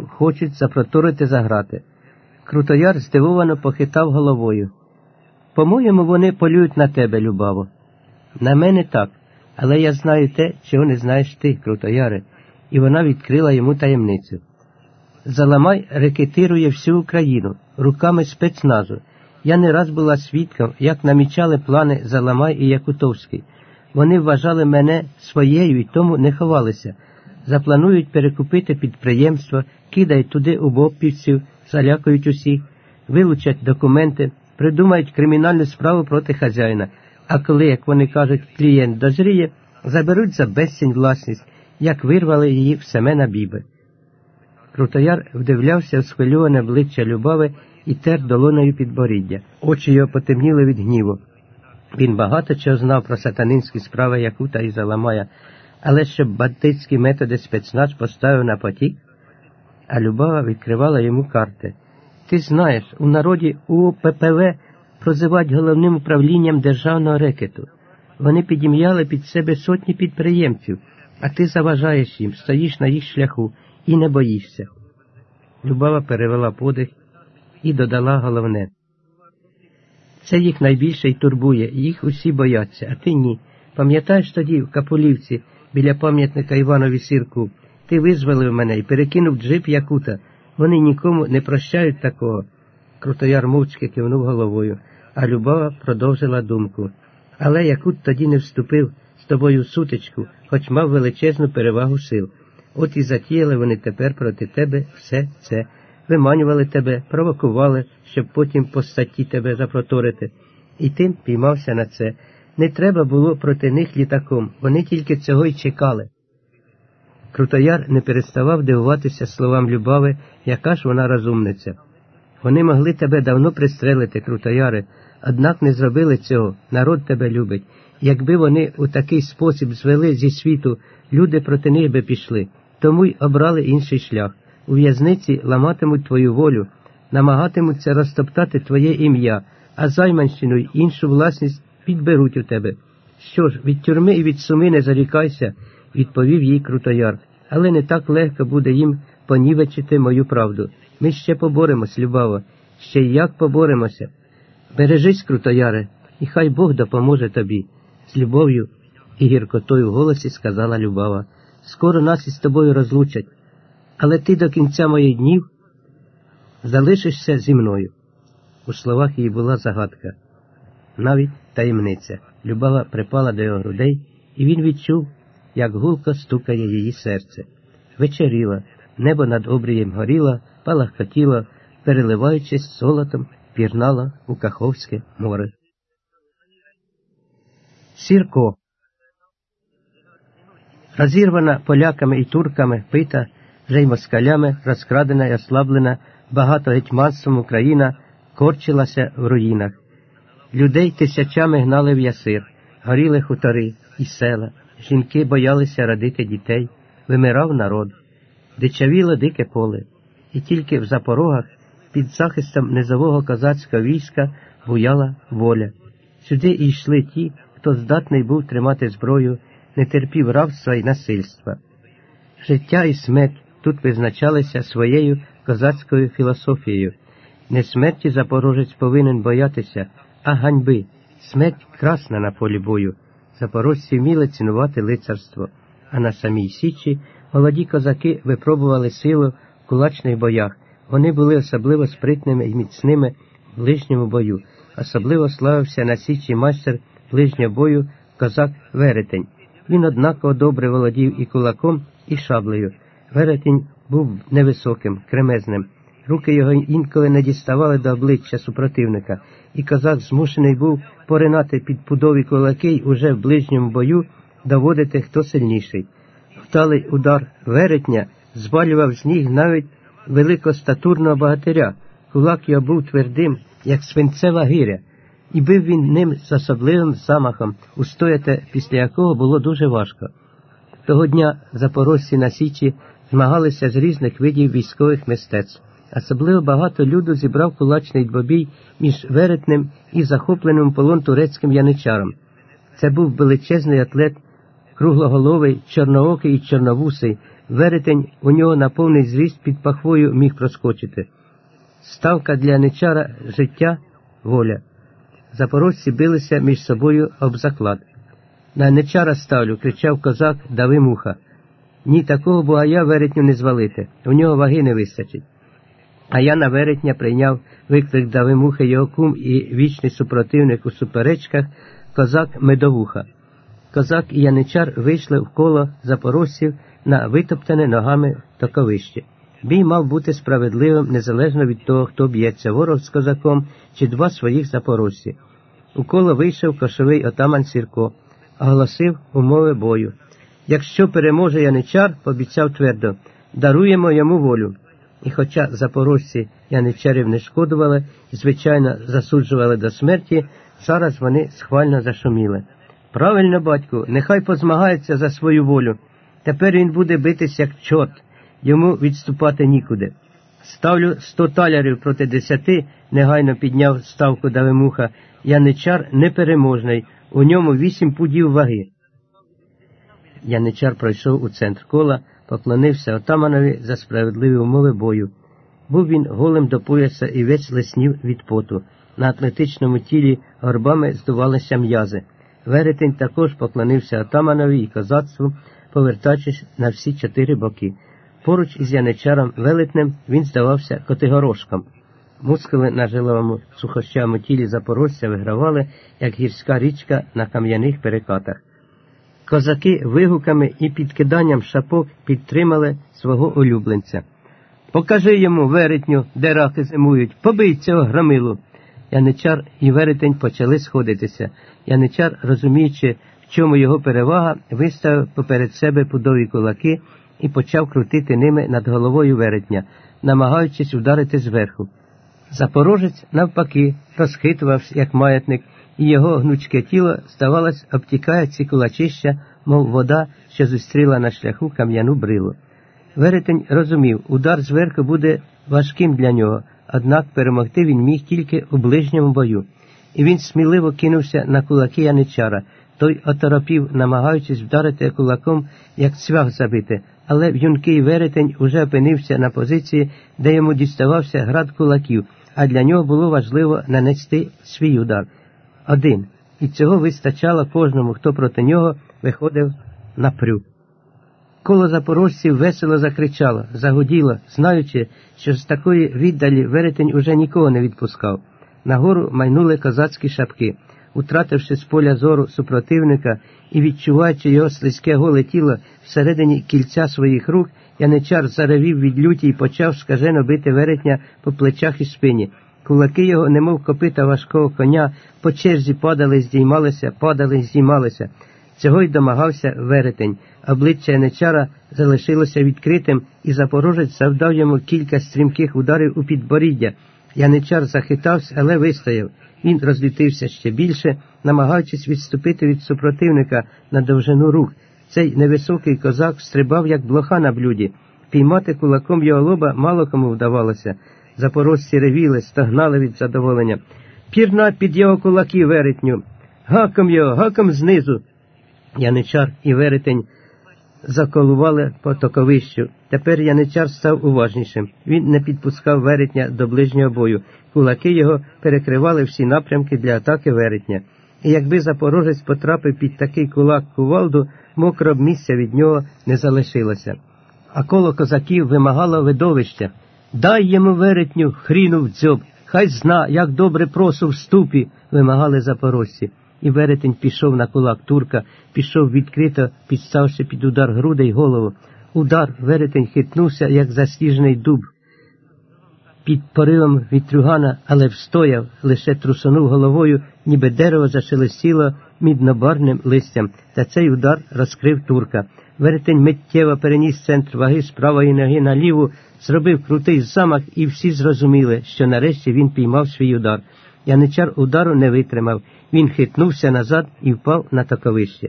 хочуть запроторити за грати. Крутояр здивовано похитав головою. По-моєму, вони полюють на тебе, Любаво. На мене так, але я знаю те, чого не знаєш ти, Крутояре, і вона відкрила йому таємницю. Заламай рекетирує всю Україну руками спецназу. Я не раз була свідком, як намічали плани Заламай і Якутовський. Вони вважали мене своєю і тому не ховалися. Запланують перекупити підприємство, кидають туди убопівців, залякують усіх, вилучать документи, придумають кримінальну справу проти хазяїна. А коли, як вони кажуть, клієнт дозріє, заберуть за безцінь власність, як вирвали її в Семена Біби. Крутояр вдивлявся в схвильоване обличчя Любави і тер долоною підборіддя. Очі його потемніли від гніву. Він багато чого знав про сатанинські справи Якута і Заламая, але щоб бандитські методи спецназ поставив на потік, а Любава відкривала йому карти. Ти знаєш, у народі УППВ прозивають головним управлінням державного рекету. Вони підім'яли під себе сотні підприємців, а ти заважаєш їм, стоїш на їх шляху і не боїшся. Любава перевела подих і додала головне. Це їх найбільше й турбує, їх усі бояться, а ти ні. Пам'ятаєш тоді в Капулівці біля пам'ятника Іванові Сірку, ти визволив мене і перекинув джип Якута. Вони нікому не прощають такого. Крутояр мовчки кивнув головою, а Любава продовжила думку. Але Якут тоді не вступив з тобою в сутичку, хоч мав величезну перевагу сил. От і затіяли вони тепер проти тебе все це, виманювали тебе, провокували, щоб потім по статті тебе запроторити. І тим піймався на це. Не треба було проти них літаком, вони тільки цього й чекали. Крутояр не переставав дивуватися словам Любави, яка ж вона розумниця. Вони могли тебе давно пристрелити, крутояри, однак не зробили цього, народ тебе любить. Якби вони у такий спосіб звели зі світу, люди проти них би пішли, тому й обрали інший шлях. У в'язниці ламатимуть твою волю, намагатимуться розтоптати твоє ім'я, а займанщину й іншу власність підберуть у тебе. Що ж, від тюрми і від суми не зарікайся, відповів їй Крутояр, але не так легко буде їм понівечити мою правду. Ми ще поборемось, Любаво, ще як поборемося. Бережись, Крутояре, і хай Бог допоможе тобі. З любов'ю і гіркотою в голосі сказала Любава. Скоро нас із тобою розлучать, але ти до кінця моїх днів залишишся зі мною. У словах її була загадка, навіть таємниця. Любава припала до його грудей, і він відчув, як гулко стукає її серце. Вечеріла, небо над обрієм горіло, палахкотіло, переливаючись золотом, пірнала у Каховське море. Сірко. Розірвана поляками і турками, пита, вже й москалями, розкрадена і ослаблена багато гетьманством Україна корчилася в руїнах. Людей тисячами гнали в ясир, горіли хутори і села, жінки боялися родити дітей, вимирав народ, дичавіло дике поле, і тільки в запорогах під захистом низового козацького війська буяла воля. Сюди йшли ті, хто здатний був тримати зброю, не терпів рабства і насильства. Життя і смерть тут визначалися своєю козацькою філософією. Не смерті запорожець повинен боятися, а ганьби. Смерть красна на полі бою. Запорожці вміли цінувати лицарство, а на самій Січі молоді козаки випробували силу в кулачних боях. Вони були особливо спритними і міцними в ближньому бою. Особливо славився на Січі майстер ближнього бою козак Веретень. Він однаково добре володів і кулаком, і шаблею. Веретень був невисоким, кремезним. Руки його інколи не діставали до обличчя супротивника, і козак змушений був поринати під пудові кулаки й уже в ближньому бою доводити, хто сильніший. Вдалий удар веретня звалював з ніг навіть великостатурного богатиря. Кулак його був твердим, як свинцева гиря, і бив він ним з особливим замахом, устояти після якого було дуже важко. Того дня запорожці на Січі змагалися з різних видів військових мистецтв. Особливо багато люду зібрав кулачний двобій між веретнем і захопленим полон турецьким яничаром. Це був величезний атлет круглоголовий, чорноокий і чорновусий, веретень у нього на повний зріст під пахвою міг проскочити. Ставка для яничара життя воля. Запорожці билися між собою об заклад. На яничара ставлю, кричав козак, дави муха. Ні такого бугая веретню не звалити, у нього ваги не вистачить. А я на веретня прийняв виклик Давимухи його кум і вічний супротивник у суперечках козак Медовуха. Козак і яничар вийшли в коло запорожців на витоптане ногами токовище. Бій мав бути справедливим незалежно від того, хто б'ється ворог з козаком чи два своїх запорожці. У коло вийшов кошовий отаман Сірко, оголосив умови бою. Якщо переможе яничар, пообіцяв твердо, даруємо йому волю. І хоча запорожці яничарів не шкодували і, звичайно, засуджували до смерті, зараз вони схвально зашуміли. Правильно, батьку, нехай позмагається за свою волю. Тепер він буде битись як чорт, йому відступати нікуди. Ставлю сто талярів проти десяти, негайно підняв ставку Давимуха. Яничар непереможний, у ньому вісім пудів ваги. Яничар пройшов у центр кола, поклонився отаманові за справедливі умови бою. Був він голим до пояса і весь леснів від поту. На атлетичному тілі горбами здувалися м'язи. Веретень також поклонився отаманові і козацтву, повертаючись на всі чотири боки. Поруч із яничаром велетнем він здавався котигорошком. Мускули на жиловому сухощавому тілі запорожця вигравали, як гірська річка на кам'яних перекатах. Козаки вигуками і підкиданням шапок підтримали свого улюбленця. Покажи йому, веретню, де раки зимують, побий цього громилу. Яничар і веретень почали сходитися. Яничар, розуміючи, в чому його перевага, виставив поперед себе пудові кулаки і почав крутити ними над головою веретня, намагаючись вдарити зверху. Запорожець, навпаки, розхитувався, як маятник, і його гнучке тіло, здавалось, обтікає ці кулачища, мов вода, що зустріла на шляху кам'яну брилу. Веретень розумів, удар зверху буде важким для нього, однак перемогти він міг тільки у ближньому бою. І він сміливо кинувся на кулаки яничара. Той оторопів, намагаючись вдарити кулаком, як цвях забити, але в'юнкий веретень уже опинився на позиції, де йому діставався град кулаків, а для нього було важливо нанести свій удар. Один. І цього вистачало кожному, хто проти нього виходив на прю. Коло запорожців весело закричало, загуділо, знаючи, що з такої віддалі веретень уже нікого не відпускав. Нагору майнули козацькі шапки. Утративши з поля зору супротивника і відчуваючи його слизьке голе тіло всередині кільця своїх рук, яничар заревів від люті і почав скажено бити веретня по плечах і спині. Кулаки його, немов копита важкого коня, по черзі падали, здіймалися, падали, здіймалися. Цього й домагався веретень. Обличчя яничара залишилося відкритим, і запорожець завдав йому кілька стрімких ударів у підборіддя. Яничар захитався, але вистояв. Він розлютився ще більше, намагаючись відступити від супротивника на довжину рук. Цей невисокий козак стрибав, як блоха на блюді. Піймати кулаком його лоба мало кому вдавалося. Запорожці ревіли, стогнали від задоволення. Пірна під його кулаки веретню. Гаком його, гаком знизу. Яничар і веретень заколували по токовищу. Тепер яничар став уважнішим. Він не підпускав веретня до ближнього бою. Кулаки його перекривали всі напрямки для атаки веретня. І якби запорожець потрапив під такий кулак кувалду, мокро б місця від нього не залишилося. А коло козаків вимагало видовища. Дай йому веретню, хріну в дзьоб, хай зна, як добре просу в ступі, вимагали запорожці. І веретень пішов на кулак турка, пішов відкрито, підставши під удар груди й голову. Удар веретень хитнувся, як засніжений дуб. Під поривом вітрюгана, але встояв, лише трусонув головою, ніби дерево зашелестіло міднобарним листям, та цей удар розкрив турка. Веретень миттєво переніс центр ваги з правої ноги на ліву, зробив крутий замах, і всі зрозуміли, що нарешті він піймав свій удар. Яничар удару не витримав. Він хитнувся назад і впав на таковище.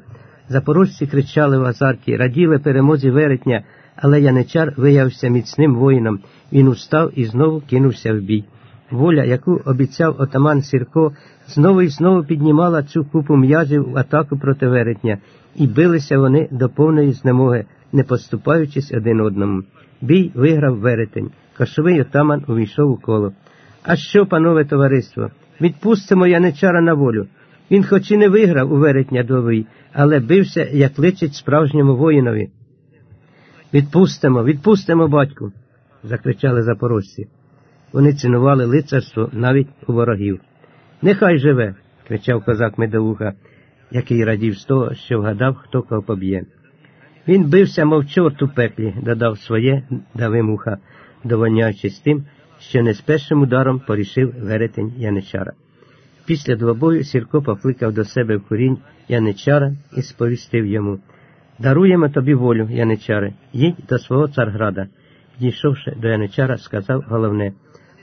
Запорожці кричали в азарті, раділи перемозі веретня, але яничар виявився міцним воїном. Він устав і знову кинувся в бій. воля, яку обіцяв отаман Сірко, знову і знову піднімала цю купу м'язів в атаку проти веретня, і билися вони до повної знемоги, не поступаючись один одному. Бій виграв веретень. Кошовий отаман увійшов у коло. А що, панове товариство? Відпустимо яничара на волю. Він хоч і не виграв у веретня довий, але бився, як личить справжньому воїнові. Відпустимо, відпустимо, батьку. закричали запорожці. Вони цінували лицарство навіть у ворогів. Нехай живе, кричав козак Медовуха, який радів з того, що вгадав, хто кого поб'є. Він бився, мов чорт у пеклі, додав своє давимуха, довоняючись тим, що не з першим ударом порішив веретень яничара. Після двобою Сірко покликав до себе в курінь яничара і сповістив йому Даруємо тобі волю, яничаре, їдь до свого царграда. Дійшовши до яничара, сказав головне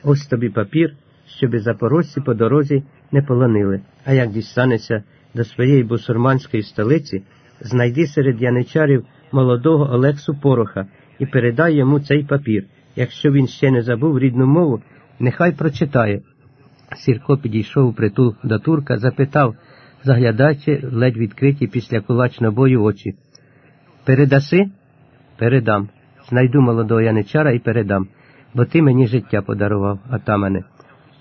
ось тобі папір, щоби запорожці по дорозі не полонили, а як дістанеться до своєї бусурманської столиці, знайди серед яничарів молодого Олексу Пороха і передай йому цей папір. Якщо він ще не забув рідну мову, нехай прочитає. Сірко підійшов у притул до турка, запитав, заглядаючи ледь відкриті після кулачного бою очі. Передаси? Передам. Знайду молодого яничара і передам, бо ти мені життя подарував, атамане.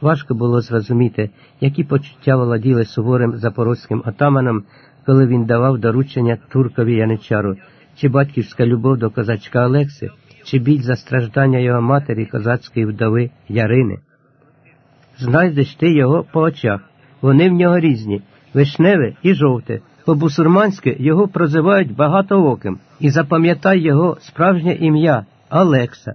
Важко було зрозуміти, які почуття володіли суворим запорозьким атаманом, коли він давав доручення туркові яничару, чи батьківська любов до козачка Олекси, чи біль за страждання його матері козацької вдови Ярини. Знайдеш ти його по очах. Вони в нього різні вишневе і жовте. По-бусурманськи його прозивають багатооким, і запам'ятай його справжнє ім'я Олекса.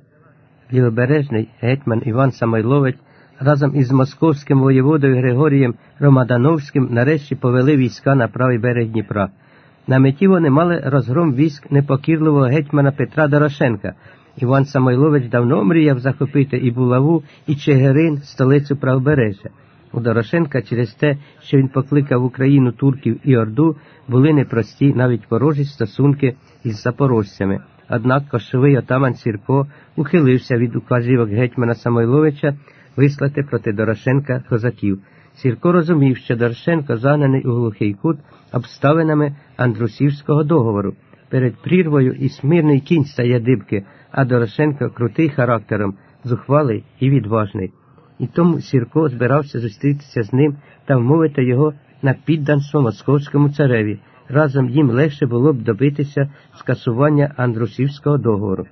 Лівобережний гетьман Іван Самойлович разом із московським воєводою Григорієм Ромадановським нарешті повели війська на правий берег Дніпра. На меті вони мали розгром військ непокірливого гетьмана Петра Дорошенка. Іван Самойлович давно мріяв захопити і Булаву, і Чигирин, столицю правобережжя. У Дорошенка через те, що він покликав Україну турків і Орду, були непрості, навіть ворожі стосунки із запорожцями. Однак кошовий отаман Сірко ухилився від указівок гетьмана Самойловича вислати проти Дорошенка козаків. Сірко розумів, що Дорошенко загнаний у глухий кут обставинами Андрусівського договору. Перед прірвою і смирний кінь стає дибки, а Дорошенко крутий характером, зухвалий і відважний. І тому Сірко збирався зустрітися з ним та вмовити його на підданство московському цареві. Разом їм легше було б добитися скасування Андрусівського договору.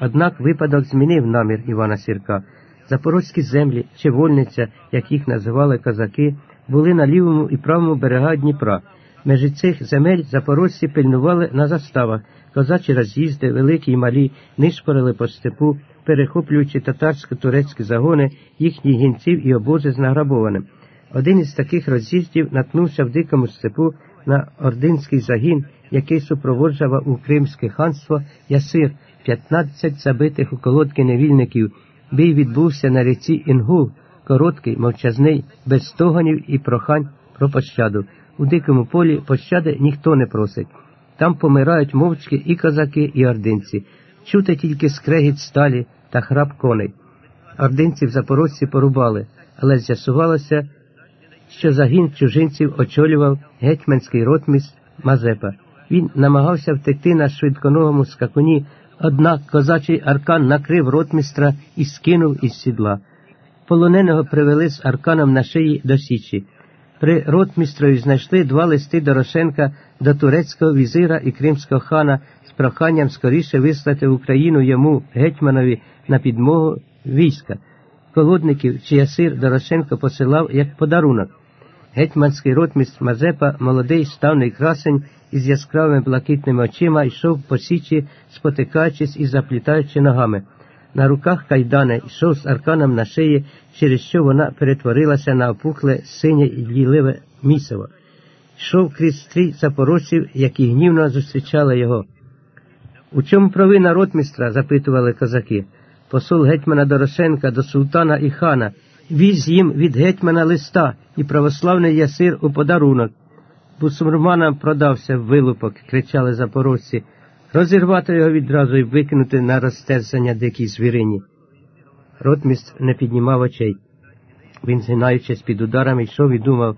Однак випадок змінив намір Івана Сірка. Запорозькі землі чи вольниця, як їх називали козаки, були на лівому і правому берега Дніпра. Межі цих земель запорожці пильнували на заставах, козачі роз'їзди, великі й малі, нишпорили по степу, перехоплюючи татарсько-турецькі загони їхніх гінців і обози з награбованим. Один із таких роз'їздів наткнувся в дикому степу на ординський загін, який супроводжував у Кримське ханство Ясир, 15 забитих у колодки невільників. Бій відбувся на ріці Інгул, короткий, мовчазний, без стогонів і прохань про пощаду. У дикому полі пощади ніхто не просить. Там помирають мовчки і козаки, і ординці. Чути тільки скрегіт сталі та храп коней. Ординців запорожці порубали, але з'ясувалося, що загін чужинців очолював гетьманський ротміст Мазепа. Він намагався втекти на швидконогому скакуні, однак козачий аркан накрив ротмістра і скинув із сідла. Полоненого привели з арканом на шиї до Січі. При ротмістрові знайшли два листи Дорошенка до турецького візира і кримського хана з проханням скоріше вислати в Україну йому гетьманові на підмогу війська. Колодників чи ясир Дорошенко посилав як подарунок. Гетьманський ротміст Мазепа, молодий ставний красень із яскравими блакитними очима, йшов по січі, спотикаючись і заплітаючи ногами. На руках кайдана йшов з арканом на шиї, через що вона перетворилася на опухле синє і дійливе місиво. Йшов крізь стрій запорожців, які гнівно зустрічали його. У чому провина ротмістра? запитували козаки. Посол гетьмана Дорошенка до султана і хана віз їм від гетьмана листа і православний ясир у подарунок. Бусурманам продався вилупок, кричали запорожці, розірвати його відразу і викинути на розтерзання дикій звірині. Ротміст не піднімав очей. Він, згинаючись під ударами, йшов і думав,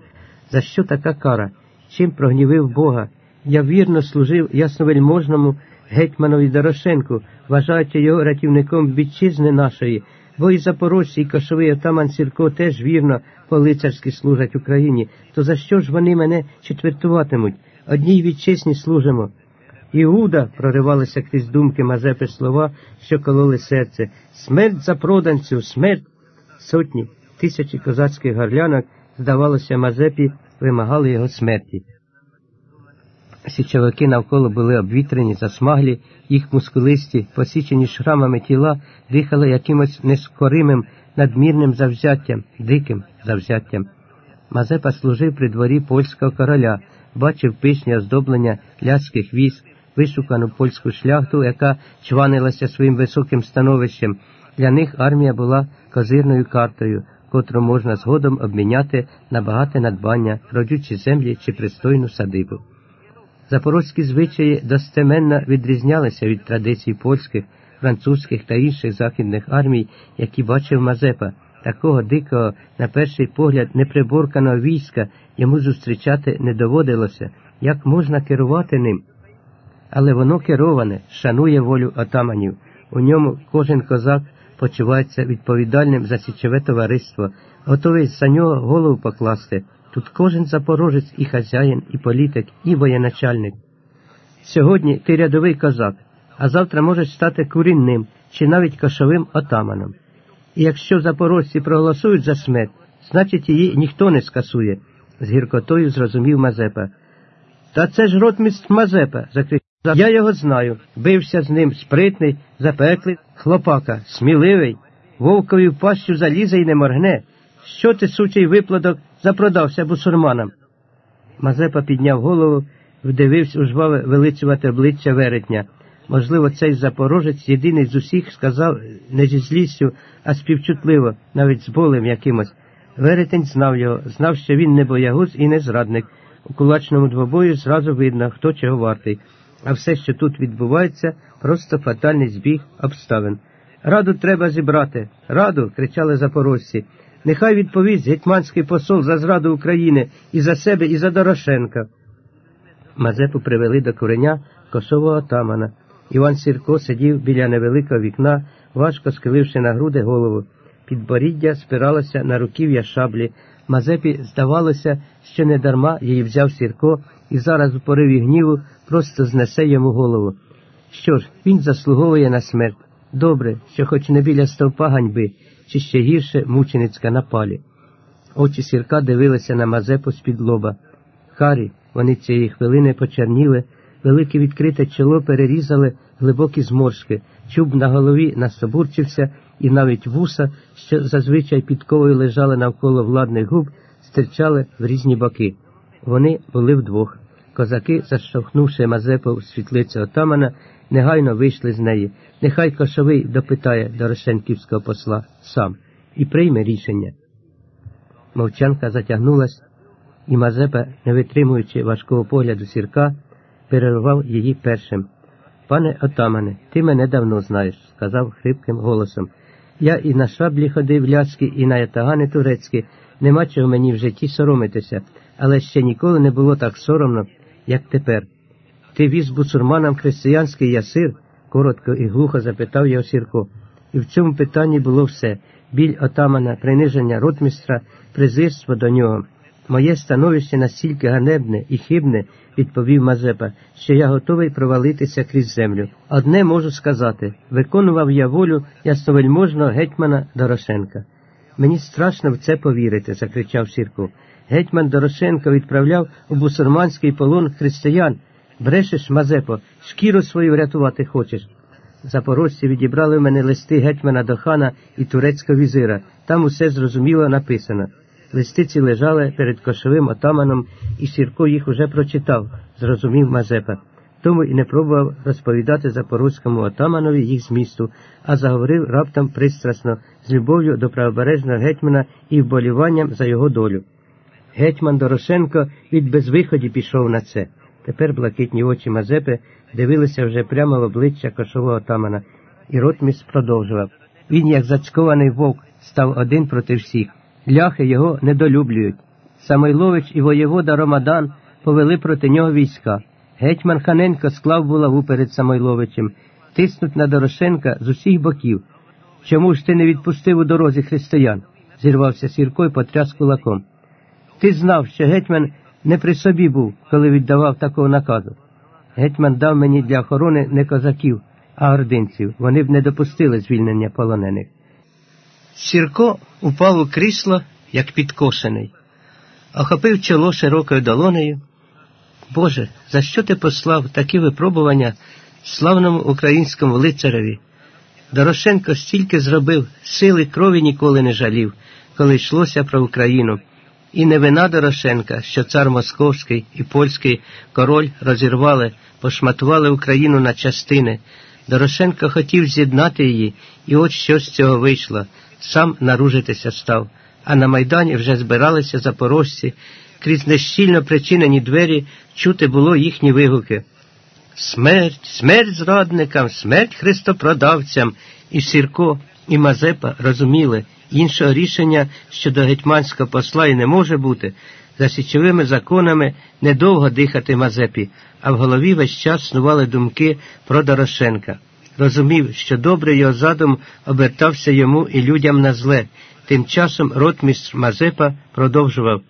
за що така кара? Чим прогнівив Бога? Я вірно служив ясновельможному гетьманові Дорошенку, вважаючи його рятівником вітчизни нашої, бо і запорожці, і кошовий отаман Сірко теж вірно по-лицарськи служать Україні. То за що ж вони мене четвертуватимуть? Одній вітчизні служимо. Іуда проривалися крізь думки Мазепи слова, що кололи серце. Смерть за проданцю, смерть! Сотні, тисячі козацьких горлянок, здавалося, Мазепі вимагали його смерті. Січовики навколо були обвітрені, засмаглі, їх мускулисті, посічені шрамами тіла, дихали якимось нескоримим, надмірним завзяттям, диким завзяттям. Мазепа служив при дворі польського короля, бачив пишні оздоблення ляських військ, вишукану польську шляхту, яка чванилася своїм високим становищем. Для них армія була козирною картою, котру можна згодом обміняти на багате надбання, родючі землі чи пристойну садибу. Запорозькі звичаї достеменно відрізнялися від традицій польських, французьких та інших західних армій, які бачив Мазепа. Такого дикого, на перший погляд, неприборканого війська йому зустрічати не доводилося, як можна керувати ним. Але воно кероване, шанує волю отаманів. У ньому кожен козак почувається відповідальним за січове товариство, готовий за нього голову покласти. Тут кожен запорожець і хазяїн, і політик, і воєначальник. Сьогодні ти рядовий козак, а завтра можеш стати курінним чи навіть кошовим отаманом. І якщо запорожці проголосують за смерть, значить її ніхто не скасує, з гіркотою зрозумів Мазепа. Та це ж ротміст Мазепа, закричав. Я його знаю. Бився з ним спритний, запеклий, хлопака, сміливий, вовкові в пащу залізе і не моргне. Що ти, сучий виплодок, запродався бусурманам? Мазепа підняв голову, вдивився у жваве величувати обличчя веретня. Можливо, цей запорожець єдиний з усіх сказав не зі злістю, а співчутливо, навіть з болем якимось. Веретень знав його, знав, що він не боягуз і не зрадник. У кулачному двобою зразу видно, хто чого вартий. А все, що тут відбувається, просто фатальний збіг обставин. Раду треба зібрати. Раду. кричали запорожці. Нехай відповість гетьманський посол за зраду України і за себе, і за Дорошенка. Мазепу привели до куреня косового отамана. Іван Сірко сидів біля невеликого вікна, важко схиливши на груди голову. Підборіддя спиралося на руків'я шаблі. Мазепі здавалося, що недарма її взяв Сірко і зараз у пориві гніву просто знесе йому голову. Що ж, він заслуговує на смерть. Добре, що хоч не біля стовпа ганьби, чи ще гірше мученицька на палі. Очі сірка дивилися на Мазепу з-під лоба. Харі, вони цієї хвилини почерніли, велике відкрите чоло перерізали глибокі зморшки, чуб на голові насобурчився, і навіть вуса, що зазвичай підковою лежали навколо владних губ, стирчали в різні боки. Вони були вдвох. Козаки, заштовхнувши Мазепу в світлицю отамана, негайно вийшли з неї. Нехай кошовий допитає Дорошенківського посла сам і прийме рішення. Мовчанка затягнулась, і Мазепа, не витримуючи важкого погляду сірка, перервав її першим. Пане отамане, ти мене давно знаєш, сказав хрипким голосом. Я і на шаблі ходив ляцькі, і на ятагани турецькі, нема чого мені в житті соромитися, але ще ніколи не було так соромно, як тепер. Ти віз бусурманам християнський ясир? коротко і глухо запитав його Сірко. І в цьому питанні було все біль отамана, приниження ротмістра, презирство до нього. Моє становище настільки ганебне і хибне, відповів Мазепа, що я готовий провалитися крізь землю. Одне можу сказати виконував я волю ясновельможного гетьмана Дорошенка. Мені страшно в це повірити, закричав Сірко. Гетьман Дорошенко відправляв у бусурманський полон християн. Брешеш, Мазепо, шкіру свою врятувати хочеш. Запорожці відібрали в мене листи гетьмана до хана і турецького візира. Там усе зрозуміло написано. Листиці лежали перед кошовим отаманом, і Сірко їх уже прочитав, зрозумів Мазепа. Тому і не пробував розповідати запорозькому отаманові їх змісту, а заговорив раптом пристрасно, з любов'ю до правобережного гетьмана і вболіванням за його долю. Гетьман Дорошенко від безвиході пішов на це. Тепер блакитні очі Мазепи дивилися вже прямо в обличчя кошового отамана, і ротміс продовжував. Він, як зацькований вовк, став один проти всіх. Ляхи його недолюблюють. Самойлович і воєвода Ромадан повели проти нього війська. Гетьман Ханенко склав булаву перед Самойловичем, тиснуть на Дорошенка з усіх боків. Чому ж ти не відпустив у дорозі християн? зірвався Сірко і потряс кулаком. Ти знав, що гетьман не при собі був, коли віддавав такого наказу. Гетьман дав мені для охорони не козаків, а ординців. Вони б не допустили звільнення полонених. Сірко упав у крісло, як підкошений, охопив чоло широкою долонею. Боже, за що ти послав такі випробування славному українському лицареві? Дорошенко стільки зробив, сили крові ніколи не жалів, коли йшлося про Україну. І не вина Дорошенка, що цар Московський і польський король розірвали, пошматували Україну на частини. Дорошенко хотів з'єднати її, і от що з цього вийшло. Сам наружитися став. А на Майдані вже збиралися запорожці. Крізь нещільно причинені двері чути було їхні вигуки. Смерть, смерть зрадникам, смерть христопродавцям. І Сірко, і Мазепа розуміли, іншого рішення щодо гетьманського посла і не може бути. За січовими законами недовго дихати Мазепі, а в голові весь час снували думки про Дорошенка. Розумів, що добре його задум обертався йому і людям на зле. Тим часом ротмістр Мазепа продовжував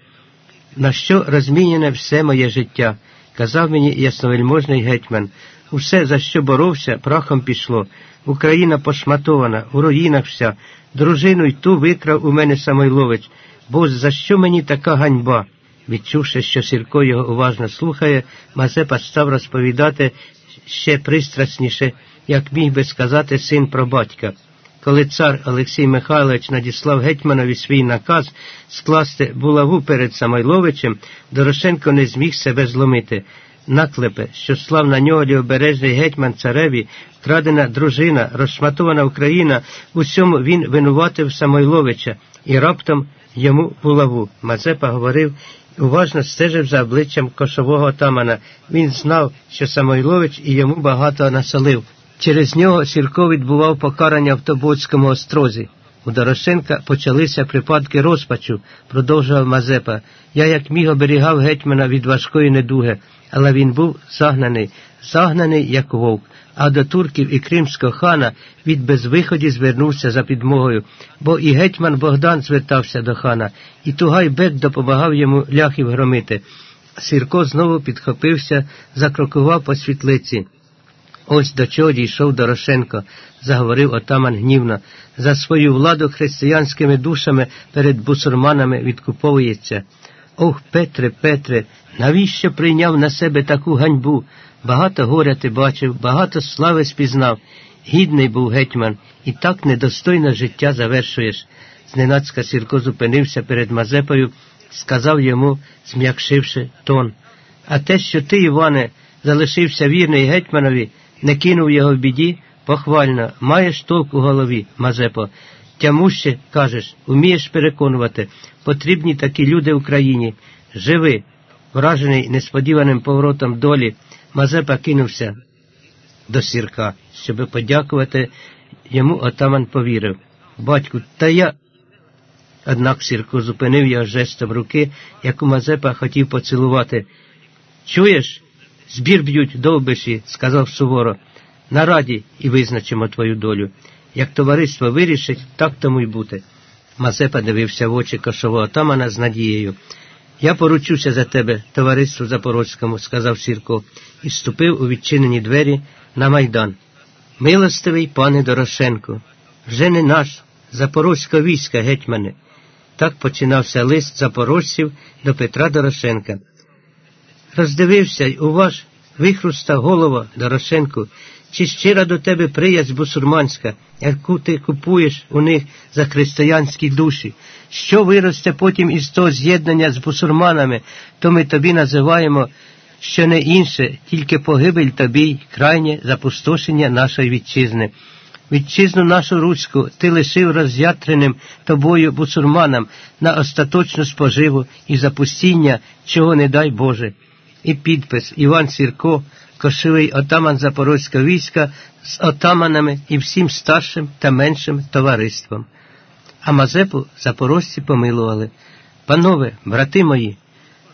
на що розмінене все моє життя, казав мені ясновельможний гетьман. Усе, за що боровся, прахом пішло. Україна пошматована, у руїнах вся, дружину й ту викрав у мене Самойлович. Бо за що мені така ганьба? Відчувши, що Сірко його уважно слухає, Мазепа став розповідати ще пристрасніше, як міг би сказати син про батька. Коли цар Олексій Михайлович надіслав гетьманові свій наказ скласти булаву перед Самойловичем, Дорошенко не зміг себе зломити. Наклепе, що слав на нього лівобережний гетьман цареві, вкрадена дружина, розшматована Україна, усьому він винуватив Самойловича і раптом йому булаву. Мазепа говорив уважно стежив за обличчям кошового отамана. Він знав, що Самойлович і йому багато насолив. Через нього Сірко відбував покарання в Тобоцькому острозі. У Дорошенка почалися припадки розпачу, продовжував Мазепа. Я, як міг, оберігав гетьмана від важкої недуги, але він був загнаний, загнаний, як вовк, а до турків і кримського хана від безвиході звернувся за підмогою, бо і гетьман Богдан звертався до хана, і Тугай Бек допомагав йому ляхів громити. Сірко знову підхопився, закрокував по світлиці. Ось до чого дійшов Дорошенко, заговорив отаман гнівно. За свою владу християнськими душами перед бусурманами відкуповується. Ох, Петре, Петре, навіщо прийняв на себе таку ганьбу? Багато горя ти бачив, багато слави спізнав. Гідний був гетьман, і так недостойно життя завершуєш. Зненацька Сірко зупинився перед Мазепою, сказав йому, зм'якшивши тон. А те, що ти, Іване, залишився вірний гетьманові, не кинув його в біді, похвально, маєш толк у голові, Мазепо. Тямуще, кажеш, умієш переконувати, потрібні такі люди в країні. Живи. Вражений несподіваним поворотом долі, Мазепа кинувся до сірка, щоби подякувати. Йому отаман повірив. Батьку, та я. Однак Сірко зупинив його жестом руки, яку Мазепа хотів поцілувати. Чуєш? Збір б'ють довбиші, сказав суворо. На раді і визначимо твою долю. Як товариство вирішить, так тому й бути. Мазепа дивився в очі кошового отамана з надією. Я поручуся за тебе, товариству Запорозькому, сказав Сірко, і вступив у відчинені двері на майдан. Милостивий пане Дорошенко, вже не наш, запорозька війська, гетьмане. Так починався лист запорожців до Петра Дорошенка. Роздивився й уваж, вихруста голова Дорошенку, чи щира до тебе приязнь бусурманська, яку ти купуєш у них за християнські душі. Що виросте потім із того з'єднання з бусурманами, то ми тобі називаємо що не інше, тільки погибель тобі й крайнє запустошення нашої вітчизни. Вітчизну нашу руську ти лишив роз'ятреним тобою бусурманам на остаточну споживу і запустіння, чого не дай Боже. І підпис Іван Сірко, кошовий отаман Запорозького війська з отаманами і всім старшим та меншим товариством. а Мазепу запорожці помилували. Панове, брати мої,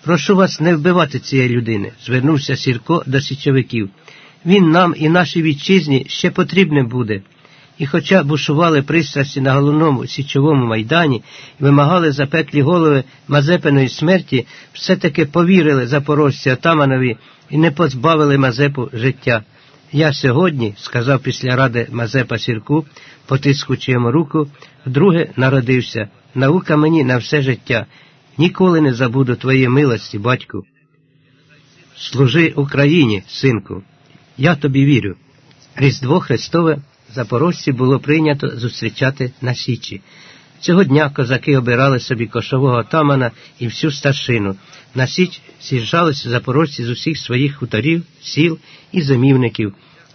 прошу вас не вбивати цієї людини, звернувся Сірко до січовиків. Він нам і нашій вітчизні ще потрібним буде. І хоча бушували пристрасті на головному січовому майдані і вимагали запеклі голови Мазепиної смерті, все-таки повірили запорожці отаманові і не позбавили Мазепу життя. Я сьогодні, сказав після ради Мазепа Сірку, потискуючи йому руку, вдруге народився. Наука мені на все життя. Ніколи не забуду твоєї милості, батьку. Служи Україні, синку. Я тобі вірю. Різдво Христове запорожці було прийнято зустрічати на Січі. Цього дня козаки обирали собі кошового отамана і всю старшину. На Січ з'їжджалися запорожці з усіх своїх хуторів, сіл і зимівників.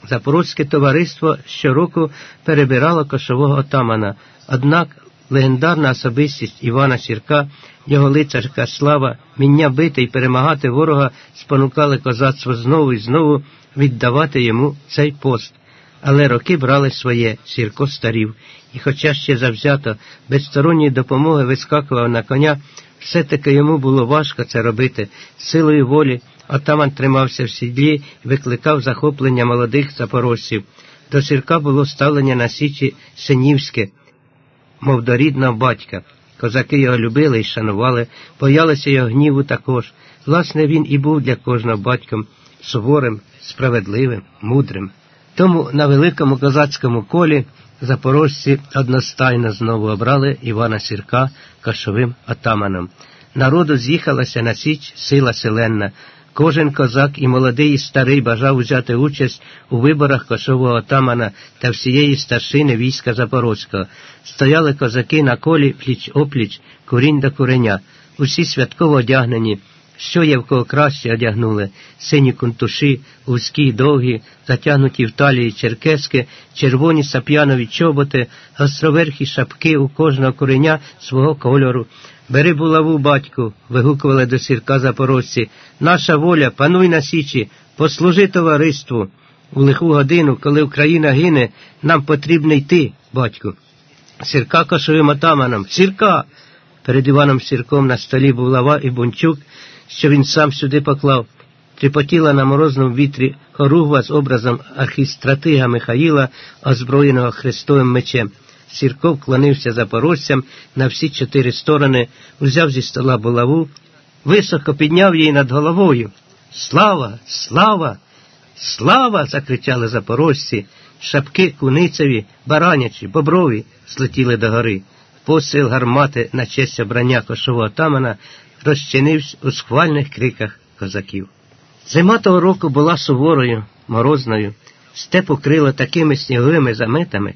Запорозьке товариство щороку перебирало кошового отамана, однак легендарна особистість Івана Сірка, його лицарська слава, міння бити і перемагати ворога спонукали козацтво знову і знову віддавати йому цей пост. Але роки брали своє, Сірко старів, і, хоча ще завзято, без сторонньої допомоги вискакував на коня, все-таки йому було важко це робити. Силою волі отаман тримався в сідлі і викликав захоплення молодих запорожців. До Сірка було ставлення на січі синівське, мов до рідного батька. Козаки його любили і шанували, боялися його гніву також. Власне, він і був для кожного батьком суворим, справедливим, мудрим. Тому на великому козацькому колі запорожці одностайно знову обрали Івана Сірка кашовим отаманом. Народу з'їхалася на січ сила селенна. Кожен козак і молодий, і старий бажав взяти участь у виборах кошового отамана та всієї старшини війська Запорозького. Стояли козаки на колі пліч опліч, курінь до куреня, усі святково одягнені. Що є в кого краще одягнули сині кунтуші, вузькі, довгі, затягнуті в талії черкески, червоні сап'янові чоботи, гостроверхі шапки у кожного кореня свого кольору. Бери булаву, батьку, вигукували до сірка запорожці. Наша воля, пануй на січі, послужи товариству. У лиху годину, коли Україна гине, нам потрібно йти, батьку. Сірка кошовим отаманом. Сірка. Перед Іваном Сірком на столі булава і бунчук що він сам сюди поклав, тріпотіла на морозному вітрі хоругва з образом архістратига Михаїла, озброєного хрестовим мечем. Сірков клонився запорожцям на всі чотири сторони, узяв зі стола булаву, високо підняв її над головою. Слава, слава, слава! закричали запорожці. Шапки куницеві, баранячі, боброві злетіли до гори. Посил гармати на честь обрання кошового тамана розчинився у схвальних криках козаків. Зима того року була суворою, морозною, степ укрило такими сніговими заметами,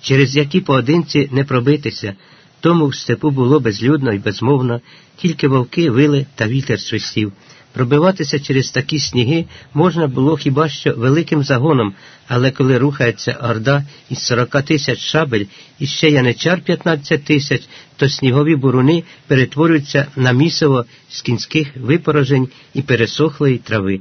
через які поодинці не пробитися, тому в степу було безлюдно і безмовно, тільки вовки вили та вітер свистів. Пробиватися через такі сніги можна було хіба що великим загоном, але коли рухається орда із 40 тисяч шабель і ще яничар 15 тисяч, то снігові буруни перетворюються на місиво з кінських випорожень і пересохлої трави.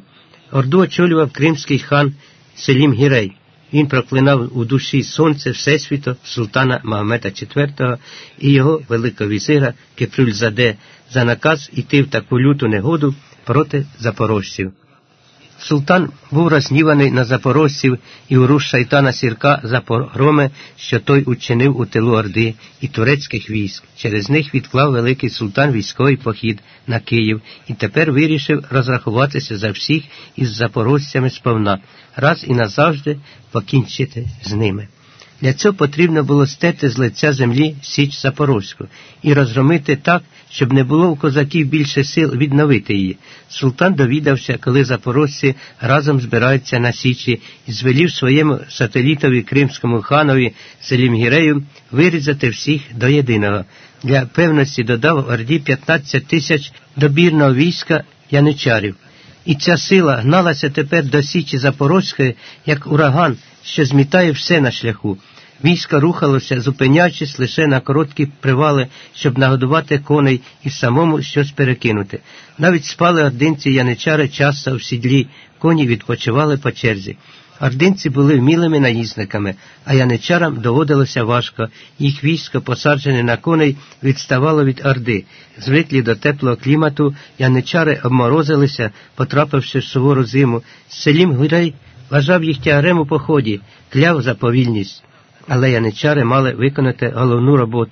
Орду очолював кримський хан Селім Гірей. Він проклинав у душі сонце Всесвіто султана Магомета IV і його великого візира Кепрюльзаде за наказ іти в таку люту негоду проти запорожців. Султан був розніваний на запорожців і уруш шайтана сірка за погроми, що той учинив у тилу Орди і турецьких військ. Через них відклав великий султан військовий похід на Київ і тепер вирішив розрахуватися за всіх із запорожцями сповна, раз і назавжди покінчити з ними. Для цього потрібно було стерти з лиця землі Січ Запорозьку і розгромити так, щоб не було у козаків більше сил відновити її. Султан довідався, коли запорожці разом збираються на Січі і звелів своєму сателітові кримському ханові Селімгірею вирізати всіх до єдиного. Для певності додав Орді 15 тисяч добірного війська яничарів. І ця сила гналася тепер до Січі Запорозької, як ураган, що змітає все на шляху. Військо рухалося, зупиняючись лише на короткі привали, щоб нагодувати коней і самому щось перекинути. Навіть спали одинці яничари часто в сідлі, коні відпочивали по черзі. Ординці були вмілими наїзниками, а яничарам доводилося важко. Їх військо, посаджене на коней, відставало від Орди. Звиклі до теплого клімату, яничари обморозилися, потрапивши в сувору зиму. Селім Гурей вважав їх тягарем у поході, кляв за повільність. Але яничари мали виконати головну роботу